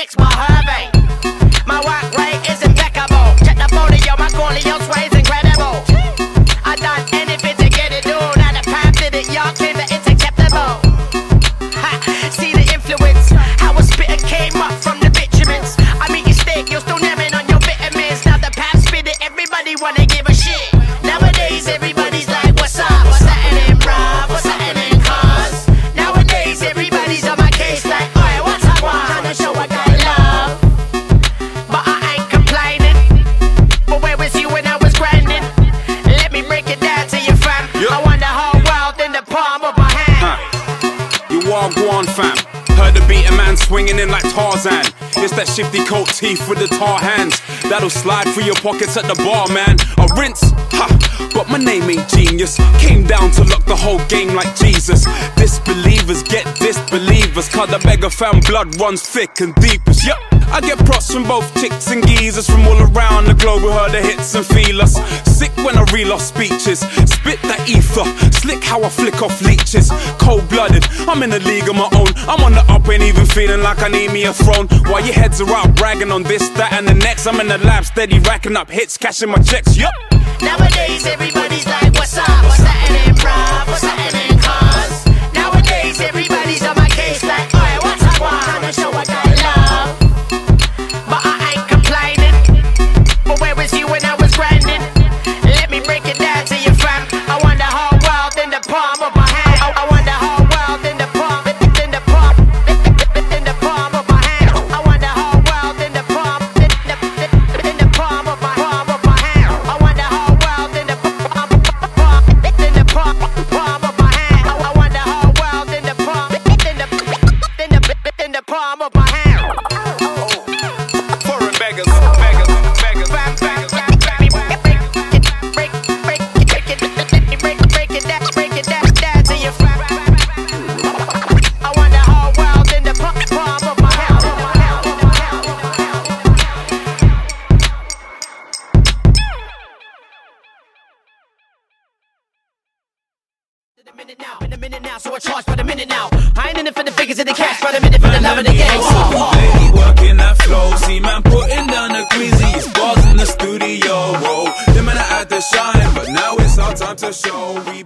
Jasper Hervey. My work rate is impeccable. Check the folio, my folio sway's incredible. I done anything to get it done. Now the path did it, y'all claim that it's acceptable. Ha, see the influence. How a spitter came up from the bitchaments. I mean, you steak, you're still namming on your vitamins. Now the path spit it, everybody wanna give a shit. Nowadays, everybody's swinging in like Tarzan. It's that shifty coat teeth with the tar hands. That'll slide through your pockets at the bar, man. A rinse, ha. But my name ain't genius. Came down to lock the whole game like Jesus. Disbelievers get disbelievers. Cause the beggar fam blood runs thick and deepest. Yup. I get props from both chicks and geezers from all around the globe who heard the hits and feel us. Sick when I reel off speeches, spit that ether, slick how I flick off leeches. Cold blooded, I'm in a league of my own. I'm on the up, ain't even feeling like I need me a throne. While your heads are out bragging on this, that, and the next, I'm in the lab steady racking up hits, cashing my checks. Yup. Nowadays, everybody's like, what's up? What's In a minute now, in a minute now, so I charge by the minute now. I ain't in it for the figures and the cash, minute for the love of the game. Lady working that flow, see man putting down the bars in the studio. Whoa, them and I had to shine, but now it's our time to show. We